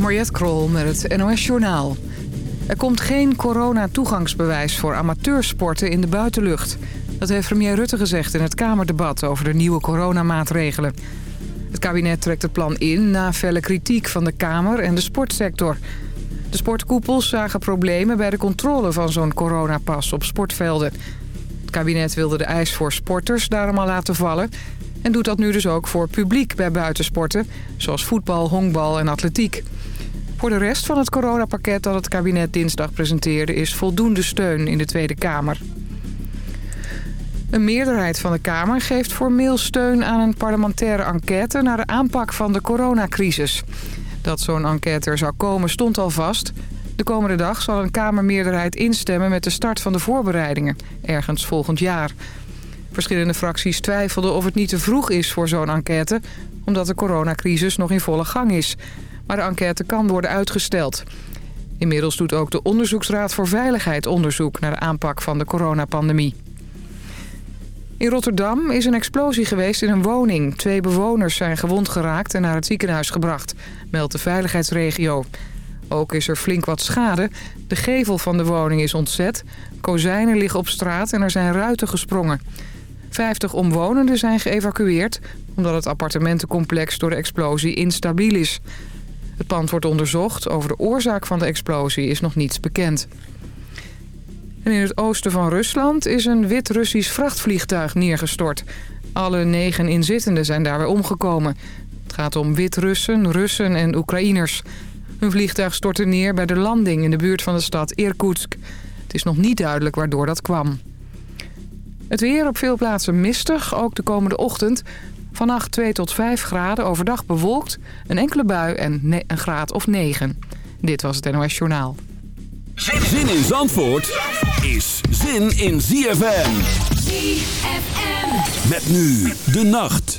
Mariette Krol met het NOS Journaal. Er komt geen corona-toegangsbewijs voor amateursporten in de buitenlucht. Dat heeft premier Rutte gezegd in het Kamerdebat over de nieuwe coronamaatregelen. Het kabinet trekt het plan in na felle kritiek van de Kamer en de sportsector. De sportkoepels zagen problemen bij de controle van zo'n coronapas op sportvelden. Het kabinet wilde de eis voor sporters daarom al laten vallen... en doet dat nu dus ook voor publiek bij buitensporten... zoals voetbal, honkbal en atletiek. Voor de rest van het coronapakket dat het kabinet dinsdag presenteerde... is voldoende steun in de Tweede Kamer. Een meerderheid van de Kamer geeft formeel steun aan een parlementaire enquête... naar de aanpak van de coronacrisis. Dat zo'n enquête er zou komen stond al vast. De komende dag zal een Kamermeerderheid instemmen met de start van de voorbereidingen. Ergens volgend jaar. Verschillende fracties twijfelden of het niet te vroeg is voor zo'n enquête... omdat de coronacrisis nog in volle gang is. Maar de enquête kan worden uitgesteld. Inmiddels doet ook de Onderzoeksraad voor Veiligheid onderzoek... naar de aanpak van de coronapandemie. In Rotterdam is een explosie geweest in een woning. Twee bewoners zijn gewond geraakt en naar het ziekenhuis gebracht, meldt de veiligheidsregio. Ook is er flink wat schade. De gevel van de woning is ontzet. Kozijnen liggen op straat en er zijn ruiten gesprongen. Vijftig omwonenden zijn geëvacueerd... omdat het appartementencomplex door de explosie instabiel is. Het pand wordt onderzocht. Over de oorzaak van de explosie is nog niets bekend. En in het oosten van Rusland is een wit-Russisch vrachtvliegtuig neergestort. Alle negen inzittenden zijn daarbij omgekomen. Het gaat om wit-Russen, Russen en Oekraïners. Hun vliegtuig stortte neer bij de landing in de buurt van de stad Irkutsk. Het is nog niet duidelijk waardoor dat kwam. Het weer op veel plaatsen mistig, ook de komende ochtend. Vannacht 2 tot 5 graden, overdag bewolkt, een enkele bui en een graad of 9. Dit was het NOS Journaal. Zin in Zandvoort is zin in ZFM. ZFM. Met nu de nacht.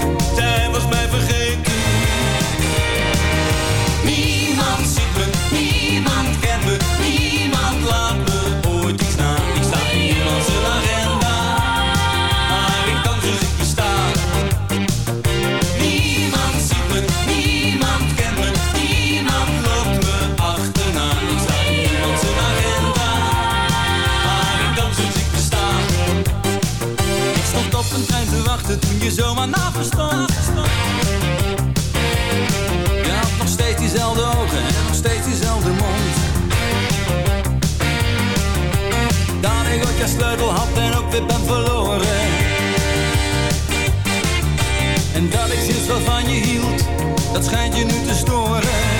ik sleutel had en ook weer ben verloren. En dat ik sinds wat van je hield, dat schijnt je nu te storen.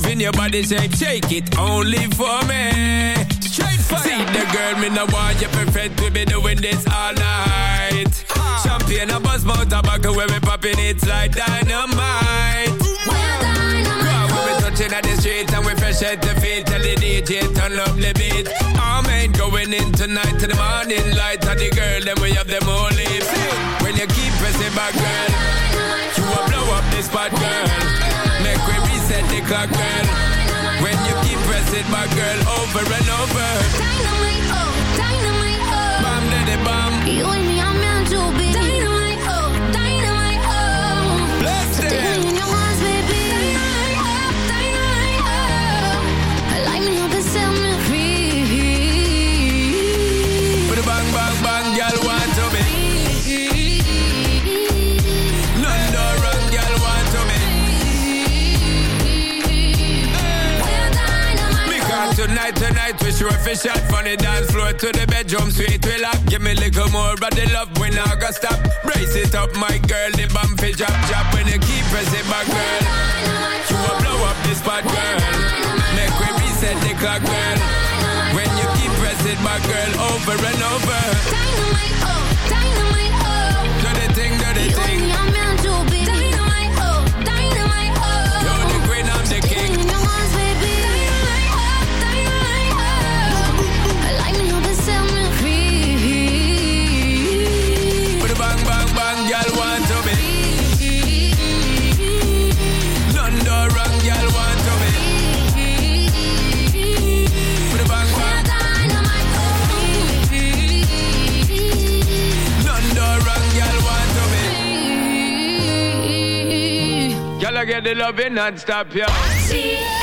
moving your body shape, shake it only for me. Straight fire. See the girl, me no want you perfect. We be doing this all night. Ah. Champagne, a buzz, mouth, tobacco, when we popping it's like dynamite. Well dynamite. Girl, we be touching at the street and we fresh at the feet. Tell the DJ turn up the beat. I'm ain't going in tonight to the morning light. Tell the girl, then we have them all. When you keep pressing back, girl, you will blow up this spot, girl like girl, When you keep pressing my girl over and over. fish or fish out from the dance floor to the bedroom, sweet relax. Give me a little more of the love when I got stop. Brace it up, my girl, the bum fish drop, drop when you keep pressing my girl. You will blow up this bad girl. Make me reset the clock, girl. When you keep pressing my girl over and over. Dynamite, oh. the loving non-stop, yeah.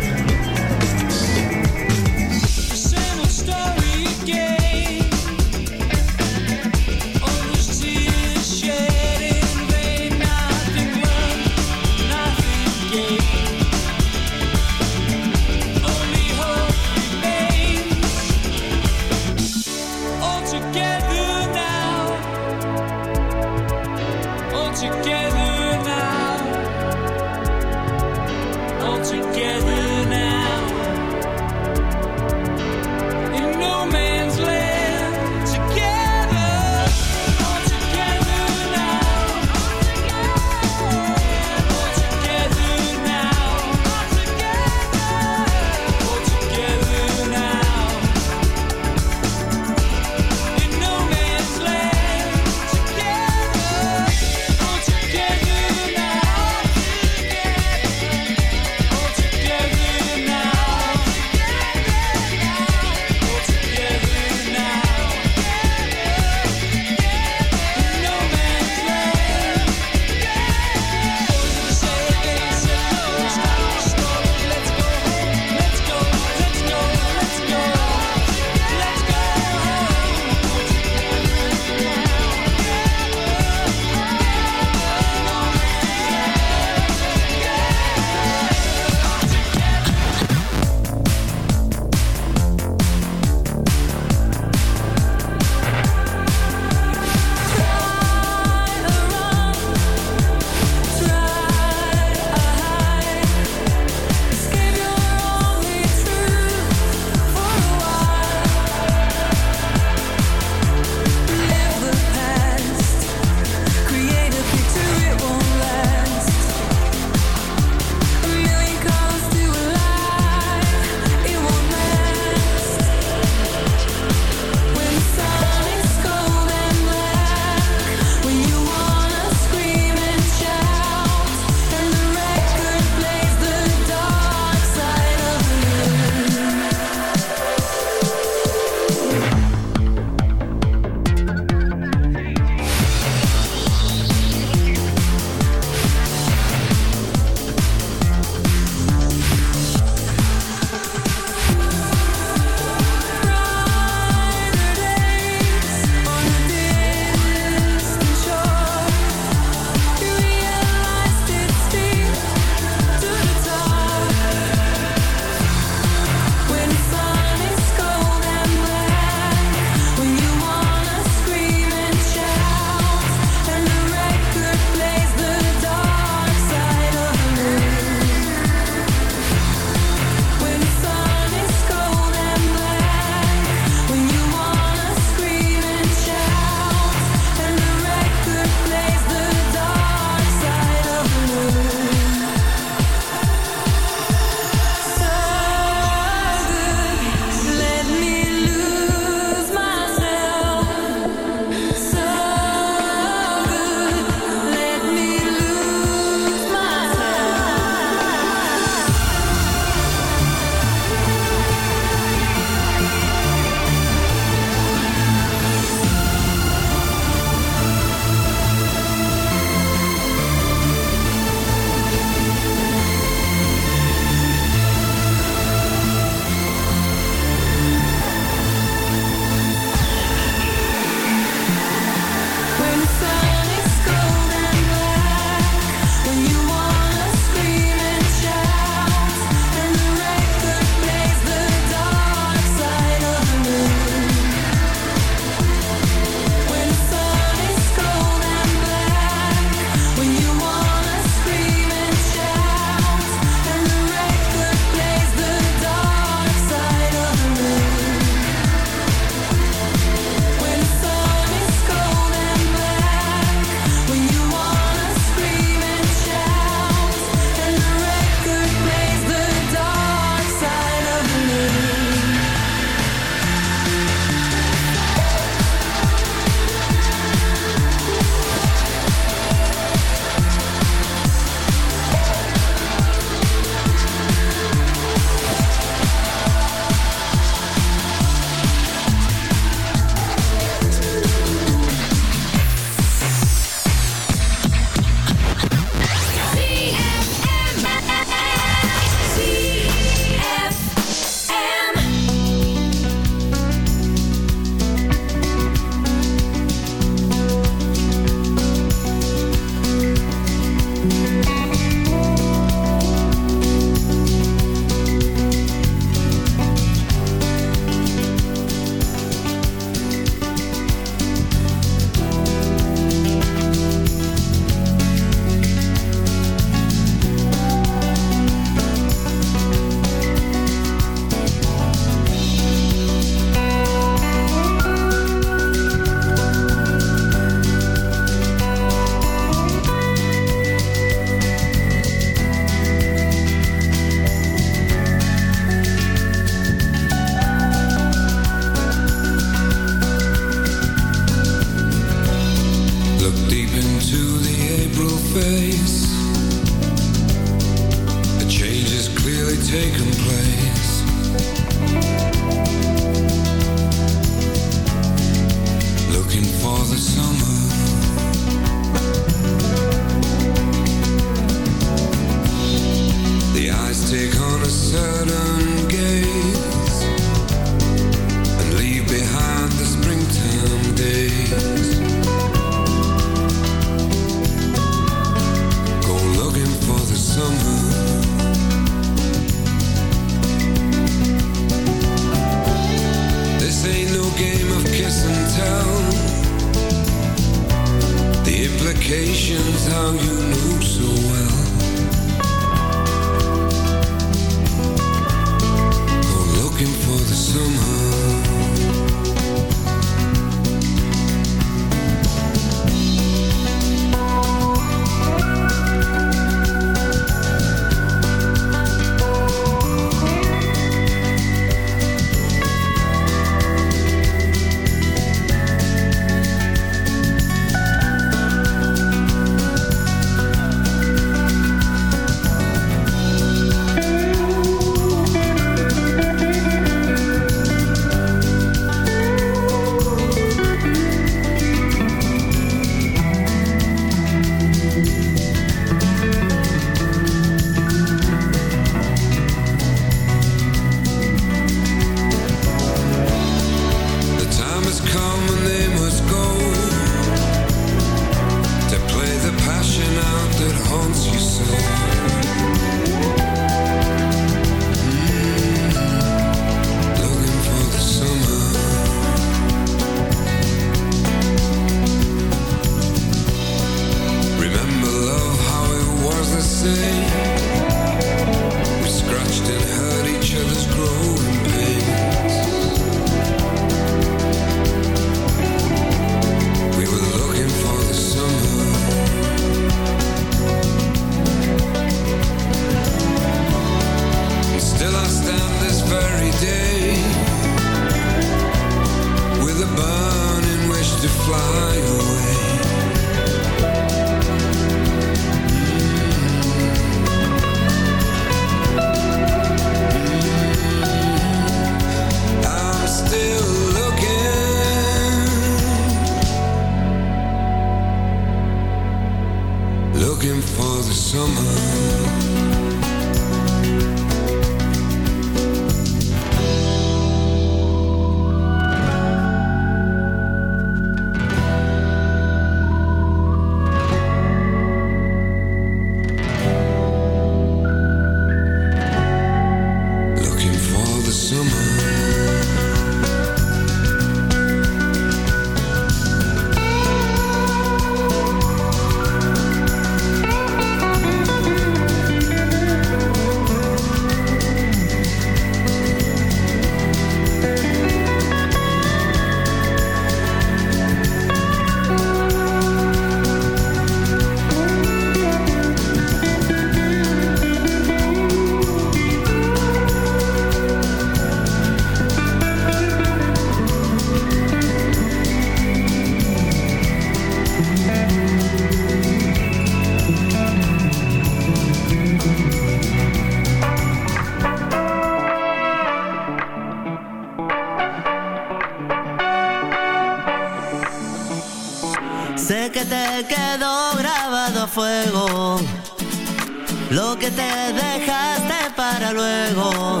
luego.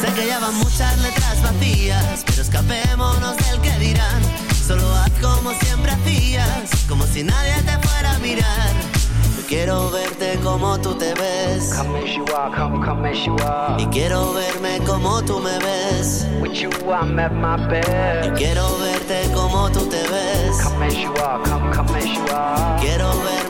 Sé que ya van muchas letras vacías, pero escapémonos del que dirán. Solo haz como siempre hacías, como si nadie te fuera a mirar. Yo quiero verte como tú te ves. Come as come. Y quiero verme como tú me ves. With you I'm at my quiero verte como tú te ves. Quiero verme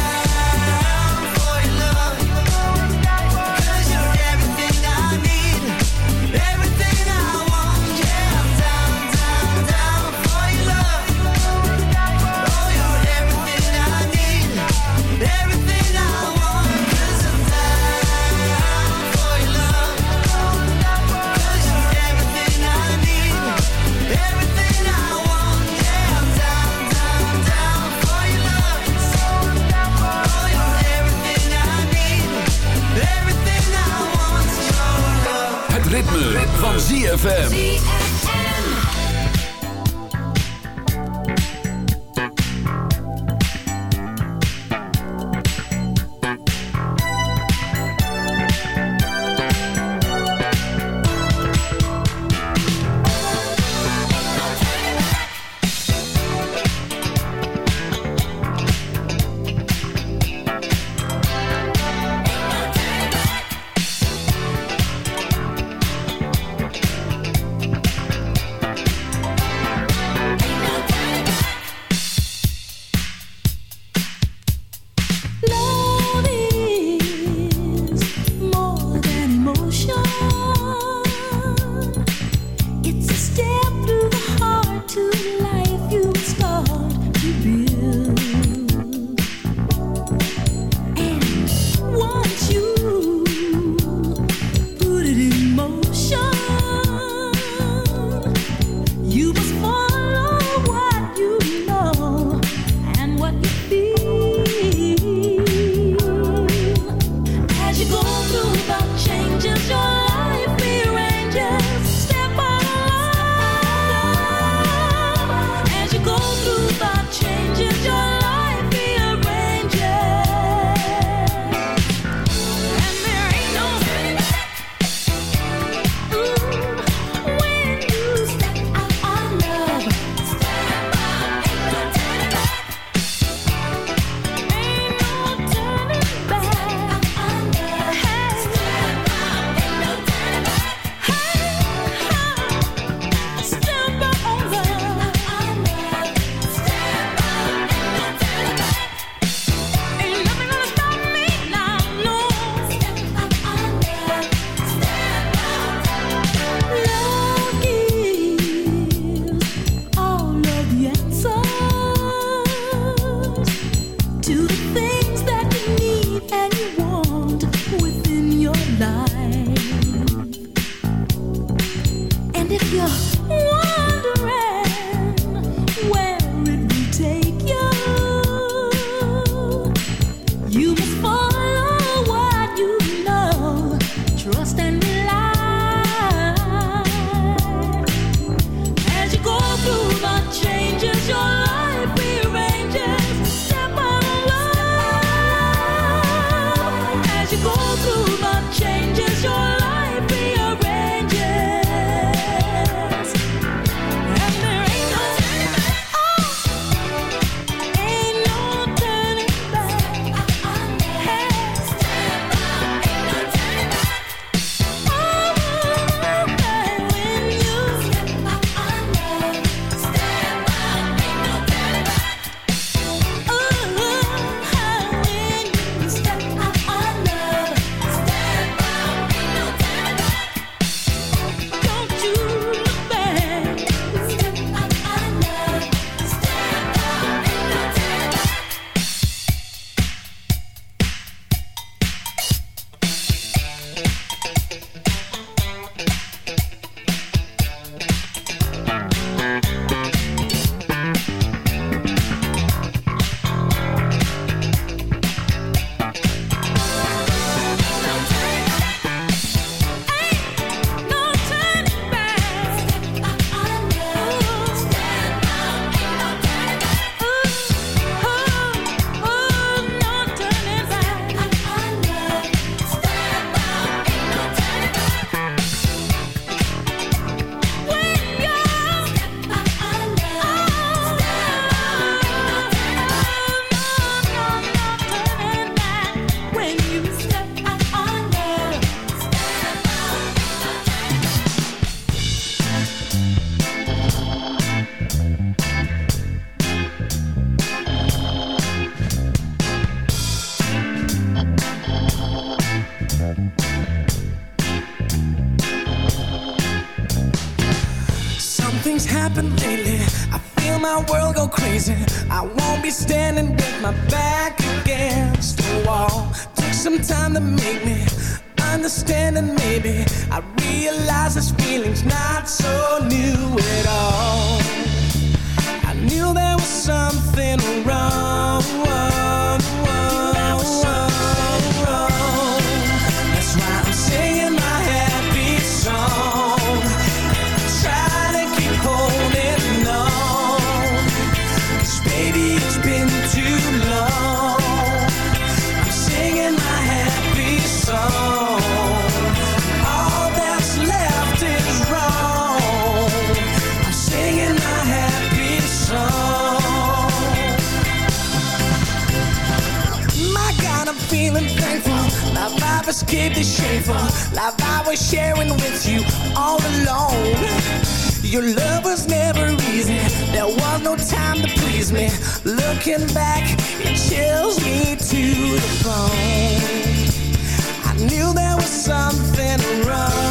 van ZFM. knew there was something wrong.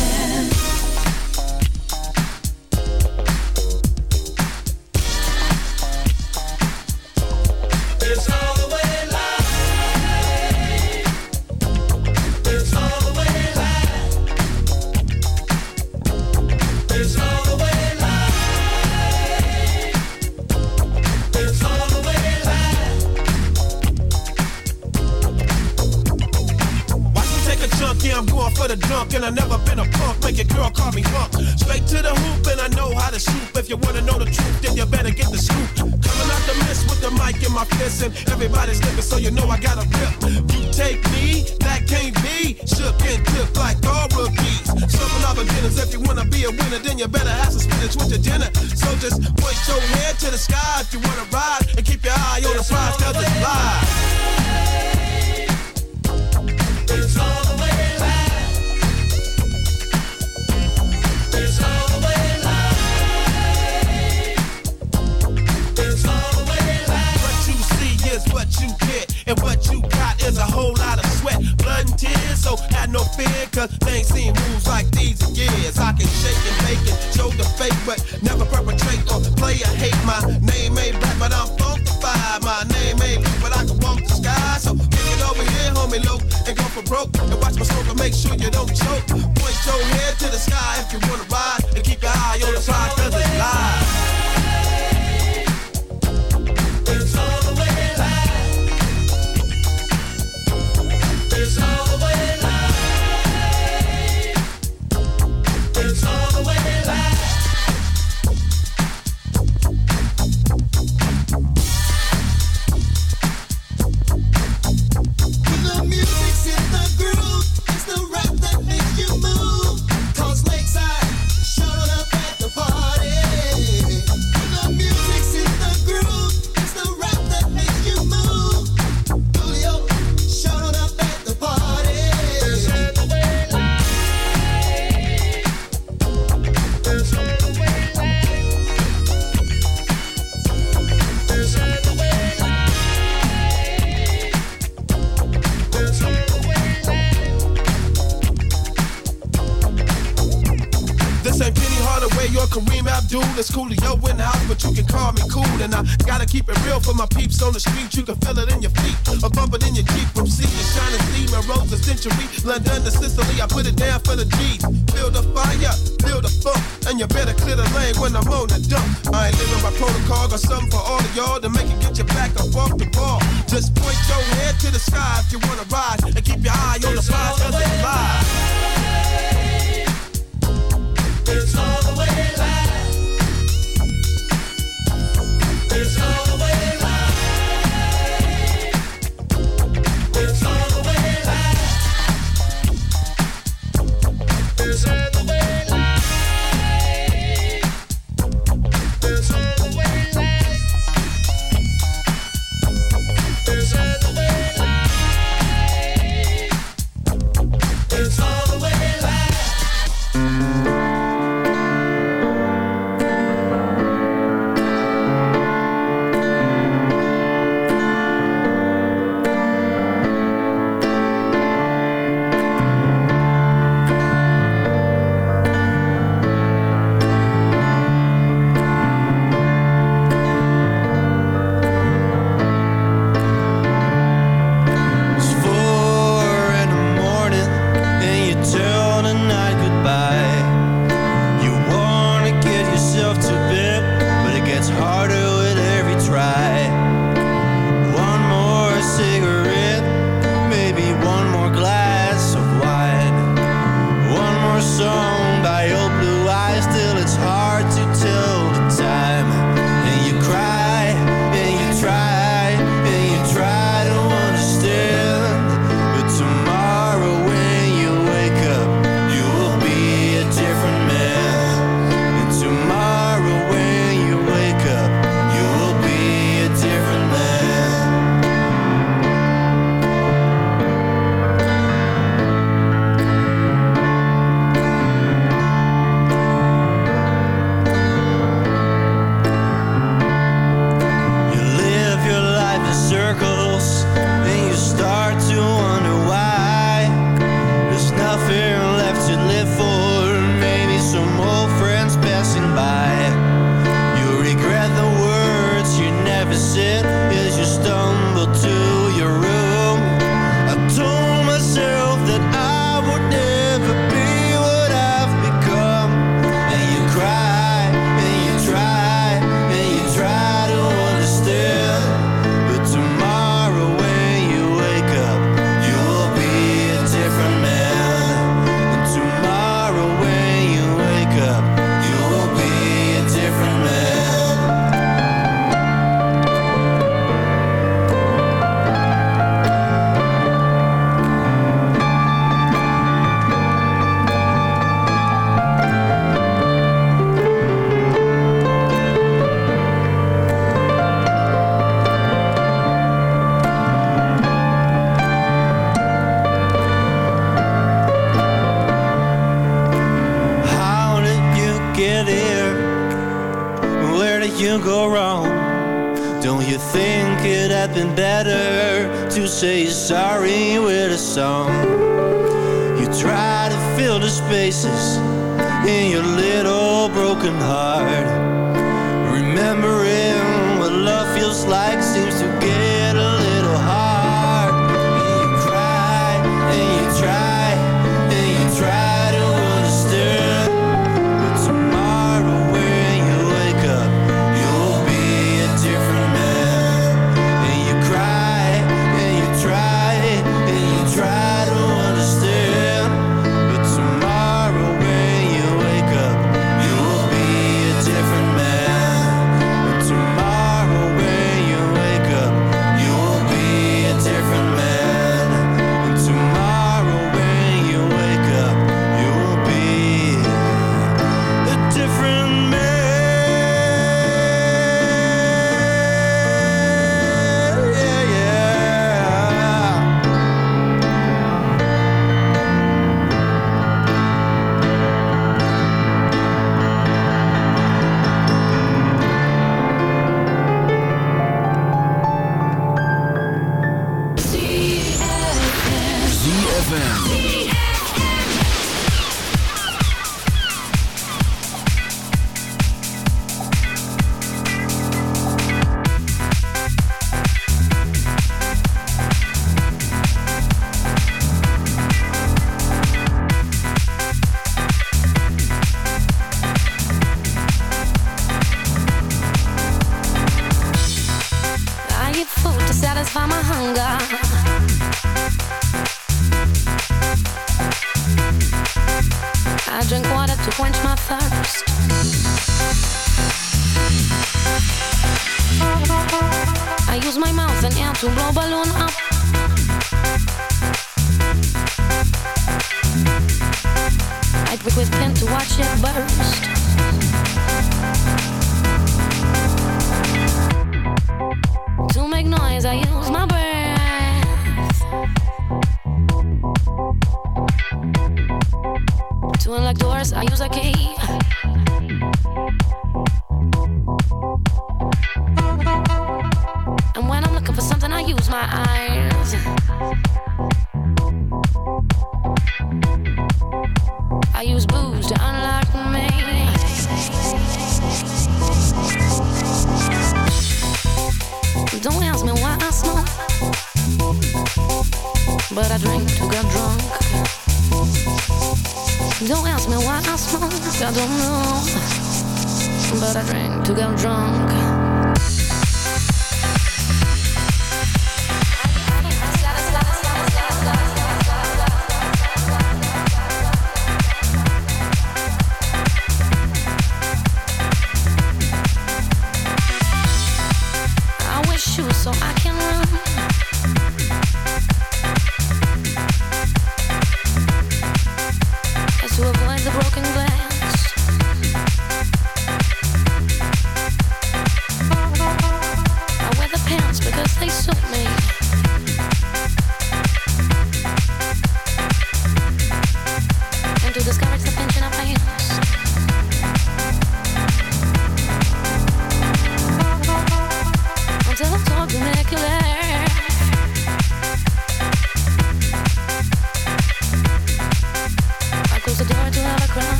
ZFM.